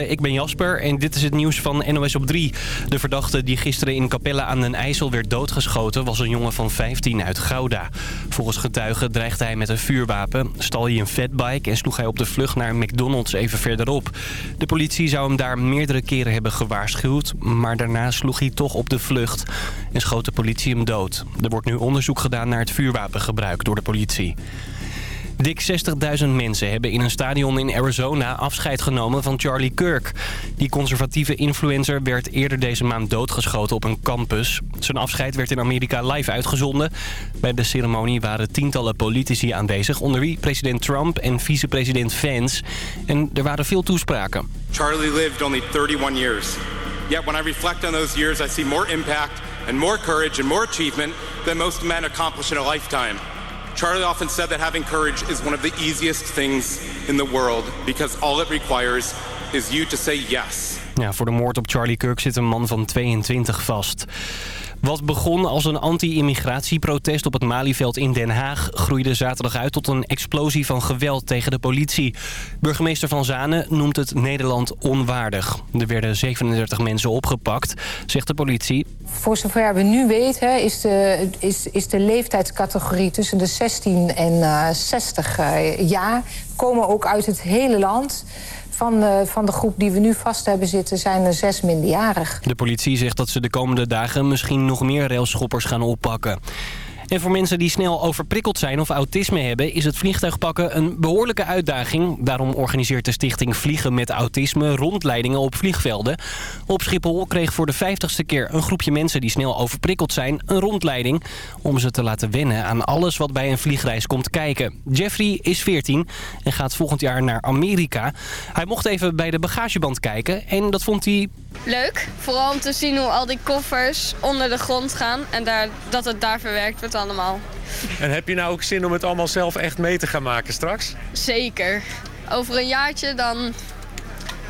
Ik ben Jasper en dit is het nieuws van NOS op 3. De verdachte die gisteren in Capelle aan den IJssel werd doodgeschoten... was een jongen van 15 uit Gouda. Volgens getuigen dreigde hij met een vuurwapen, stal hij een fatbike... en sloeg hij op de vlucht naar McDonald's even verderop. De politie zou hem daar meerdere keren hebben gewaarschuwd... maar daarna sloeg hij toch op de vlucht en schoot de politie hem dood. Er wordt nu onderzoek gedaan naar het vuurwapengebruik door de politie. Dik 60.000 mensen hebben in een stadion in Arizona afscheid genomen van Charlie Kirk. Die conservatieve influencer werd eerder deze maand doodgeschoten op een campus. Zijn afscheid werd in Amerika live uitgezonden. Bij de ceremonie waren tientallen politici aanwezig, onder wie president Trump en vicepresident Vance. En er waren veel toespraken. Charlie lived only 31 years. Yet when I reflect on those years, I see more impact and more courage and more achievement than most men accomplish in a lifetime. Charlie often said that having courage is one of the easiest things in the world because all it requires is you to say yes. Ja, voor de moord op Charlie Kirk zit een man van 22 vast. Wat begon als een anti-immigratieprotest op het Malieveld in Den Haag... groeide zaterdag uit tot een explosie van geweld tegen de politie. Burgemeester Van Zanen noemt het Nederland onwaardig. Er werden 37 mensen opgepakt, zegt de politie. Voor zover we nu weten is de, is, is de leeftijdscategorie tussen de 16 en uh, 60 uh, jaar... komen ook uit het hele land... Van de, van de groep die we nu vast hebben zitten zijn er zes minderjarig. De politie zegt dat ze de komende dagen misschien nog meer railschoppers gaan oppakken. En voor mensen die snel overprikkeld zijn of autisme hebben... is het vliegtuigpakken een behoorlijke uitdaging. Daarom organiseert de stichting Vliegen met Autisme rondleidingen op vliegvelden. Op Schiphol kreeg voor de vijftigste keer een groepje mensen die snel overprikkeld zijn... een rondleiding om ze te laten wennen aan alles wat bij een vliegreis komt kijken. Jeffrey is 14 en gaat volgend jaar naar Amerika. Hij mocht even bij de bagageband kijken en dat vond hij... Leuk, vooral om te zien hoe al die koffers onder de grond gaan... en daar, dat het daar verwerkt wordt allemaal. En heb je nou ook zin om het allemaal zelf echt mee te gaan maken straks? Zeker. Over een jaartje dan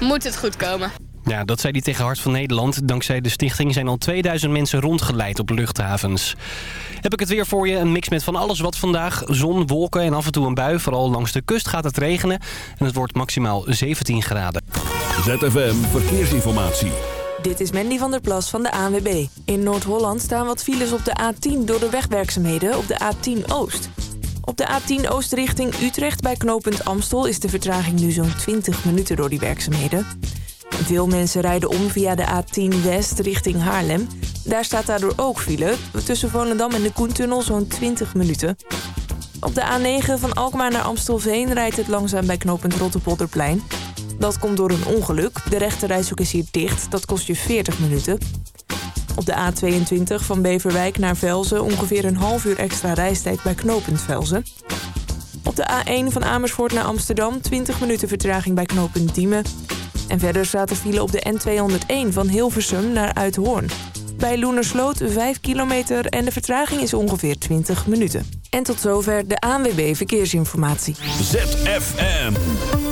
moet het goed komen. Ja, dat zei hij tegen Hart van Nederland. Dankzij de stichting zijn al 2000 mensen rondgeleid op luchthavens. Heb ik het weer voor je. Een mix met van alles wat vandaag. Zon, wolken en af en toe een bui. Vooral langs de kust gaat het regenen. En het wordt maximaal 17 graden. ZFM Verkeersinformatie. Dit is Mandy van der Plas van de ANWB. In Noord-Holland staan wat files op de A10 door de wegwerkzaamheden op de A10 Oost. Op de A10 Oost richting Utrecht bij knooppunt Amstel is de vertraging nu zo'n 20 minuten door die werkzaamheden. Veel mensen rijden om via de A10 West richting Haarlem. Daar staat daardoor ook file. Tussen Volendam en de Koentunnel zo'n 20 minuten. Op de A9 van Alkmaar naar Amstelveen rijdt het langzaam bij knooppunt Rottepolderplein. Dat komt door een ongeluk. De rechterrijshoek is hier dicht. Dat kost je 40 minuten. Op de A22 van Beverwijk naar Velzen ongeveer een half uur extra reistijd bij knooppunt Velzen. Op de A1 van Amersfoort naar Amsterdam 20 minuten vertraging bij knooppunt Diemen. En verder staat er file op de N201 van Hilversum naar Uithoorn. Bij Loenersloot 5 kilometer en de vertraging is ongeveer 20 minuten. En tot zover de ANWB Verkeersinformatie. ZFM.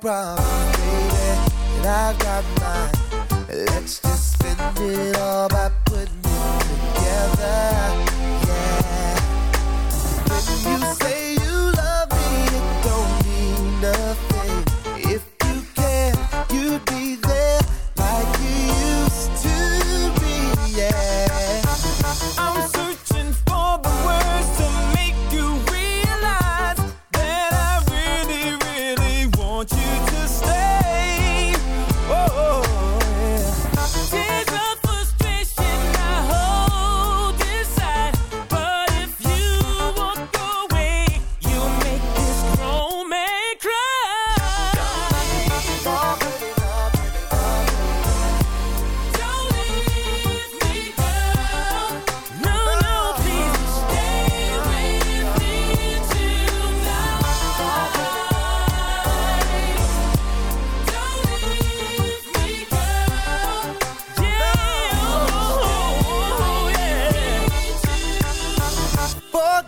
problem.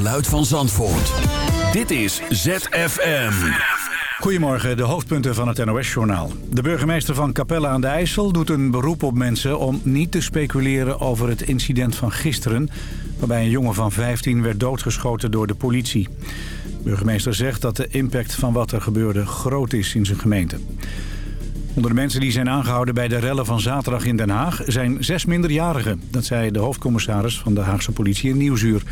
Geluid van Zandvoort. Dit is ZFM. Goedemorgen, de hoofdpunten van het NOS-journaal. De burgemeester van Capelle aan de IJssel doet een beroep op mensen... om niet te speculeren over het incident van gisteren... waarbij een jongen van 15 werd doodgeschoten door de politie. De burgemeester zegt dat de impact van wat er gebeurde groot is in zijn gemeente. Onder de mensen die zijn aangehouden bij de rellen van zaterdag in Den Haag... zijn zes minderjarigen. Dat zei de hoofdcommissaris van de Haagse politie in Nieuwsuur.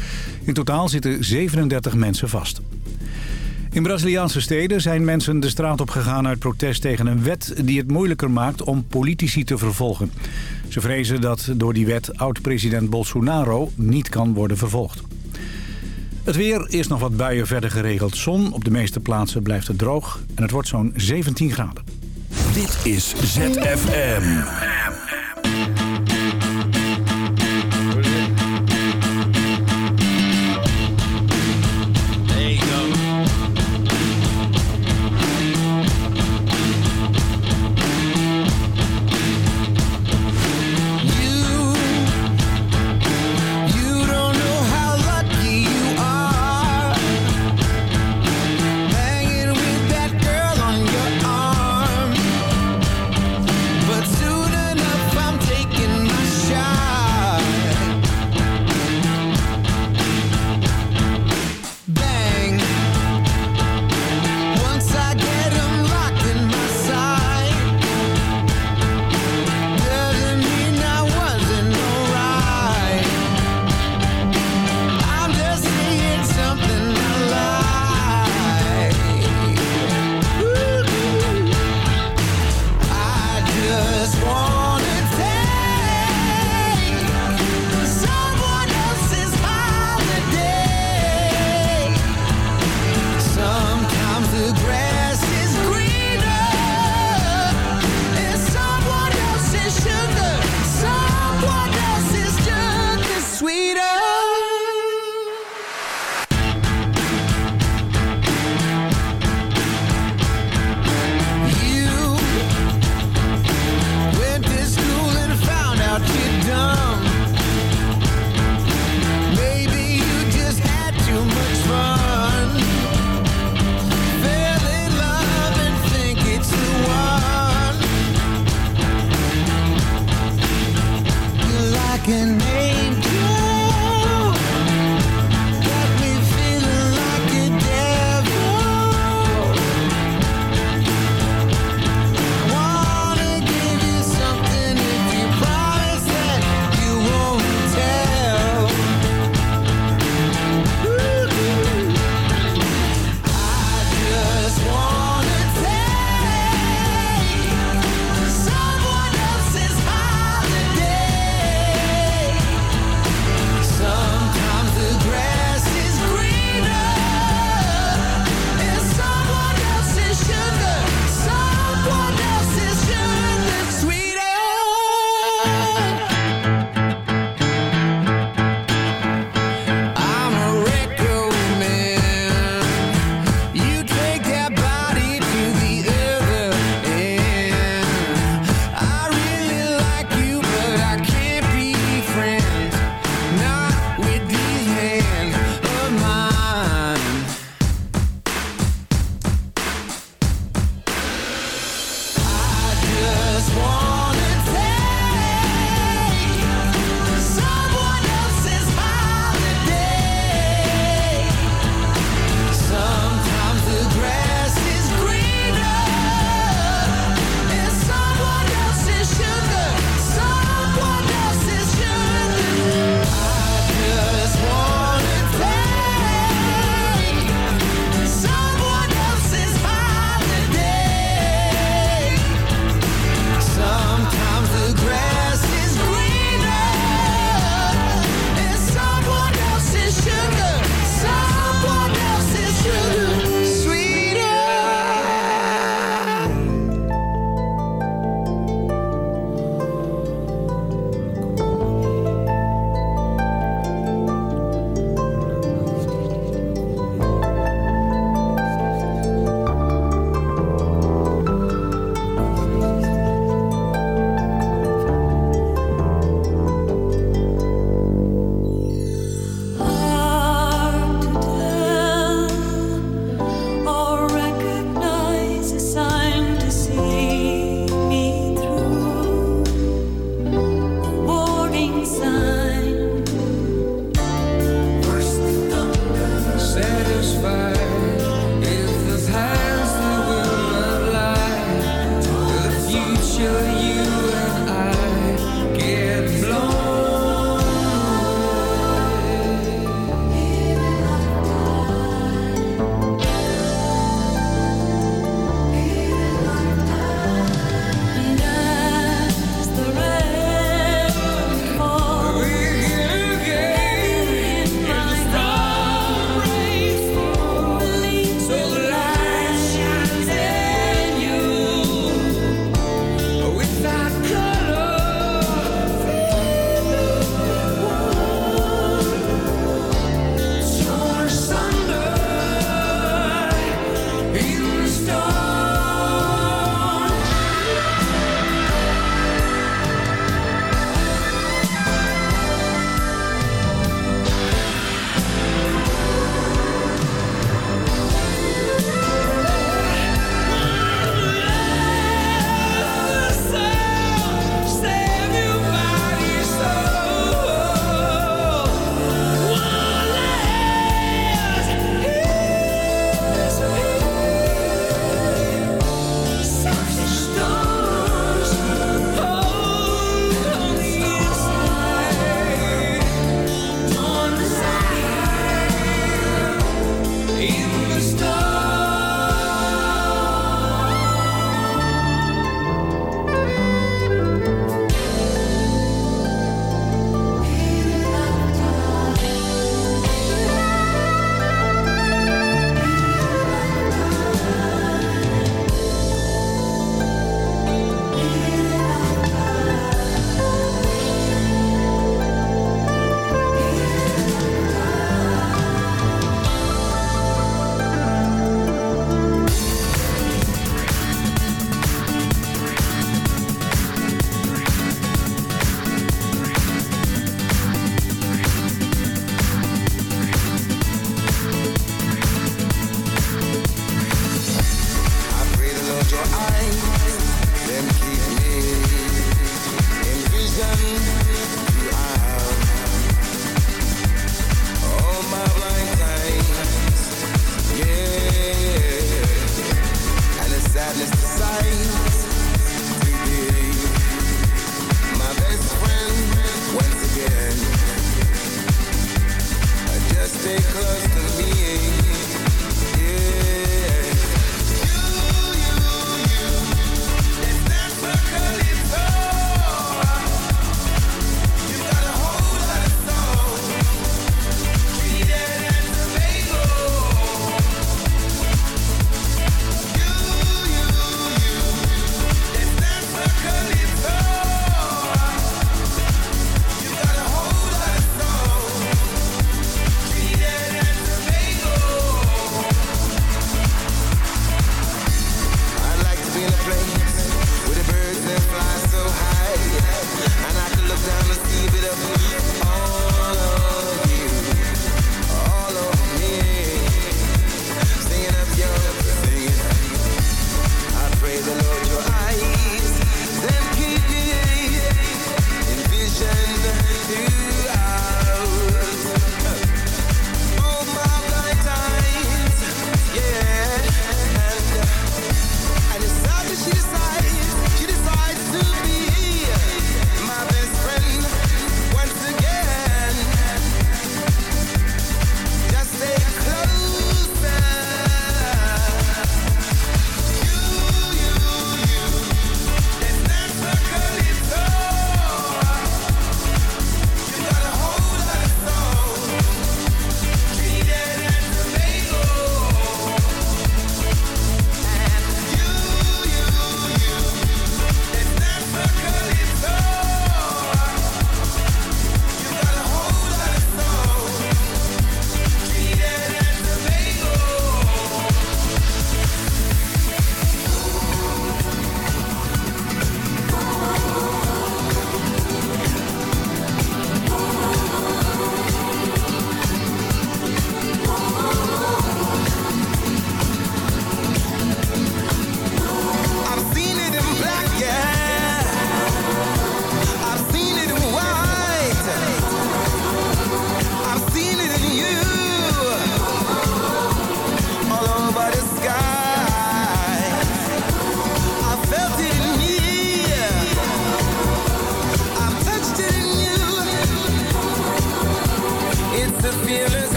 In totaal zitten 37 mensen vast. In Braziliaanse steden zijn mensen de straat op gegaan uit protest tegen een wet die het moeilijker maakt om politici te vervolgen. Ze vrezen dat door die wet oud-president Bolsonaro niet kan worden vervolgd. Het weer, eerst nog wat buien, verder geregeld zon. Op de meeste plaatsen blijft het droog en het wordt zo'n 17 graden. Dit is ZFM.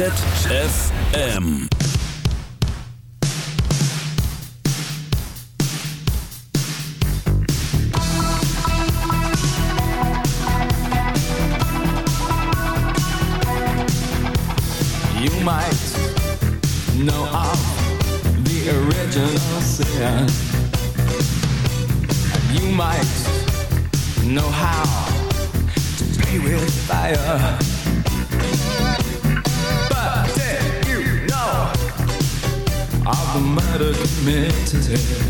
ZFM. Yeah.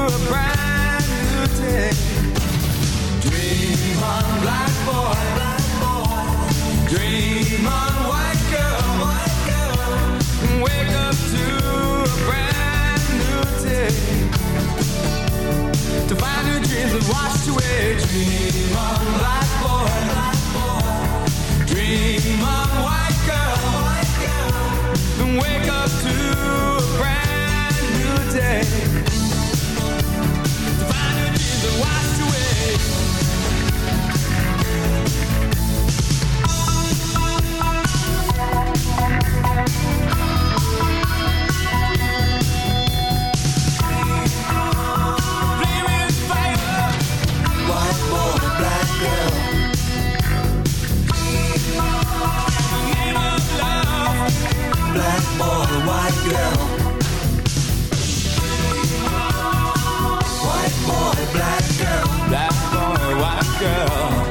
To find your dreams and wash away Dream on black boy. Dream on white girl. And wake up to a brand new day White boy, black girl. Black boy, white girl.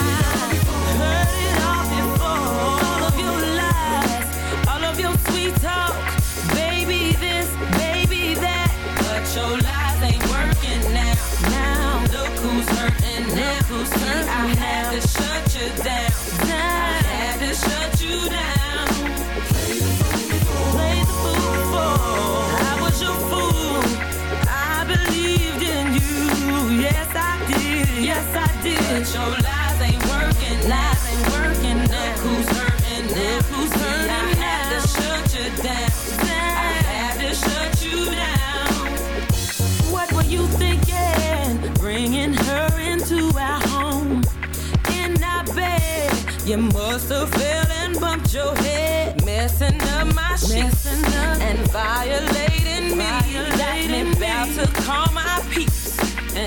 I had to shut you down. I had to shut you down. Play the fool Play the fool. I was your fool. I believed in you. Yes, I did. Yes, I did. Life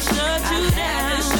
shut you down.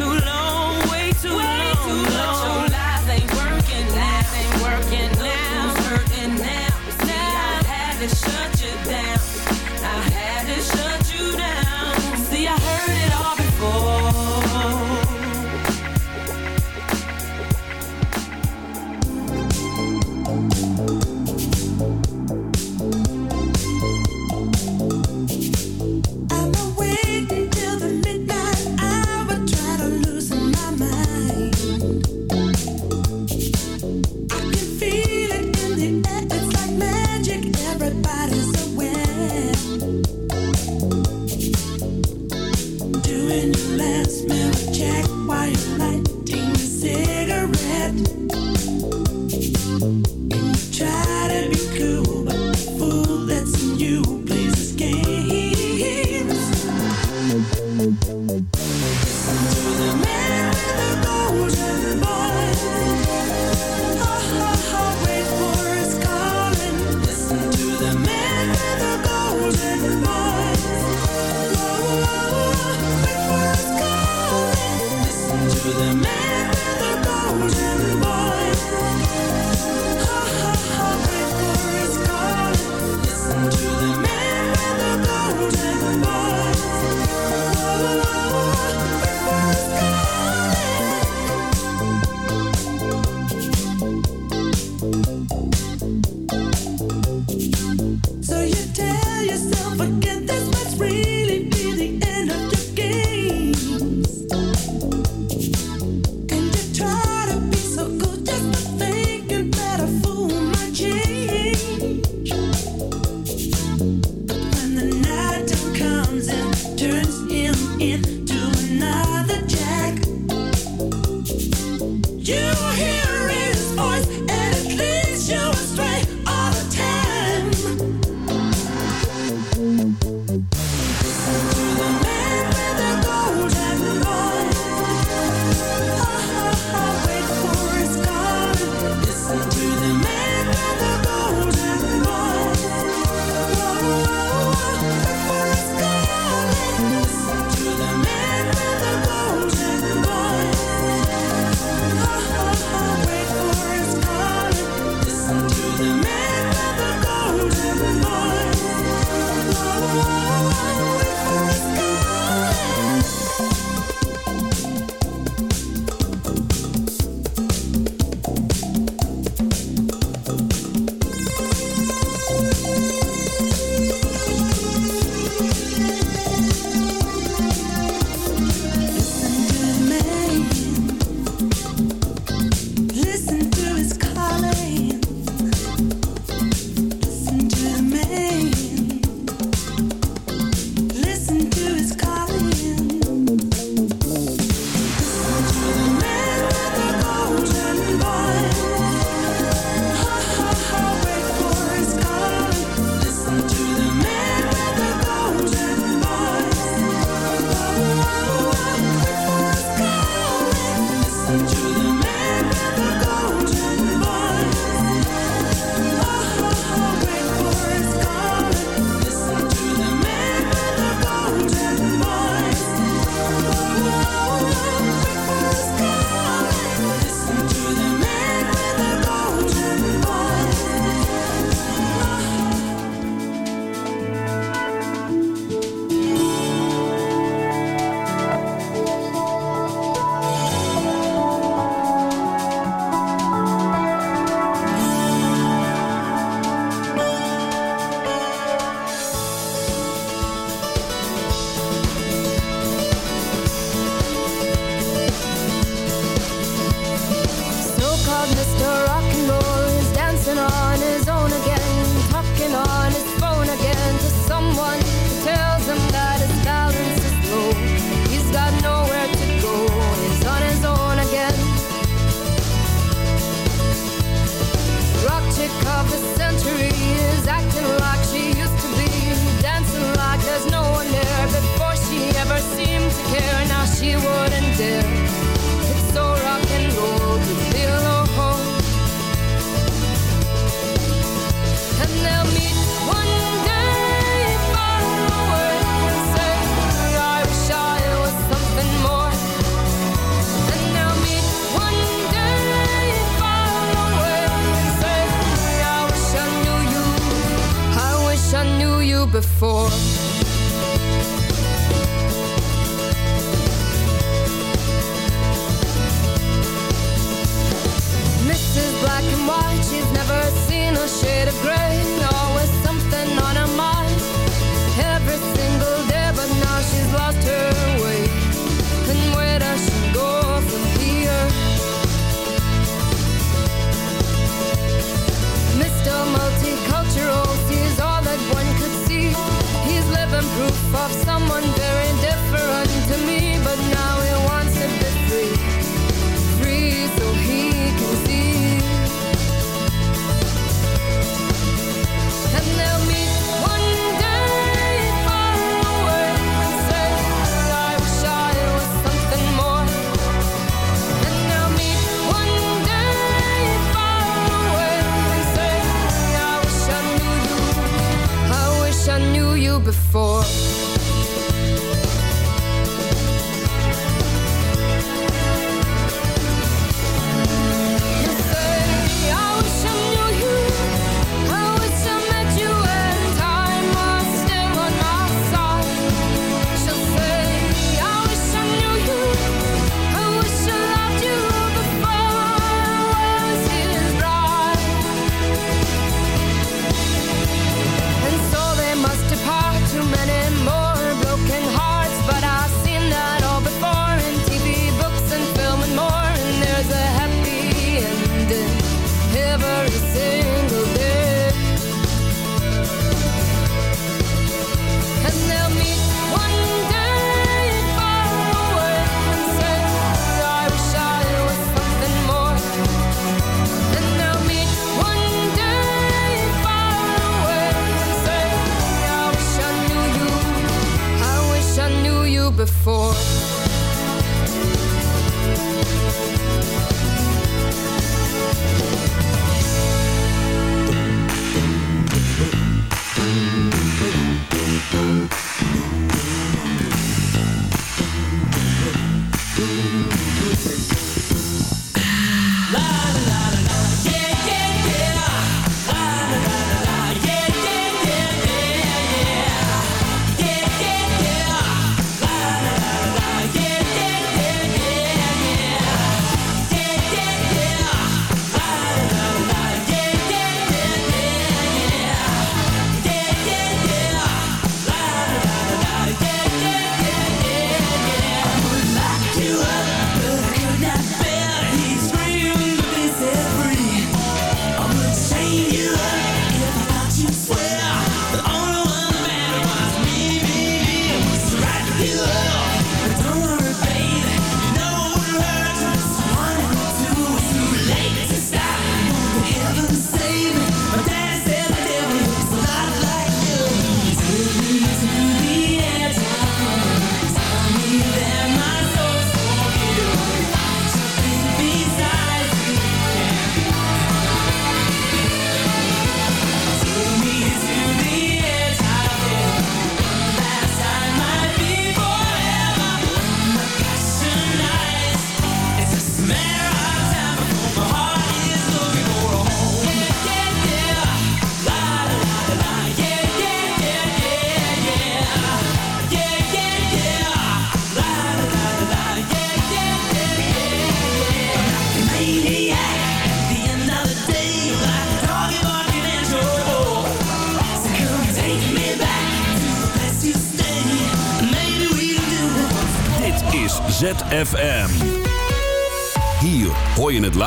too long, way too way long. Too long. Your lies ain't working now. Ain't working now. Who's hurting now? See, I've had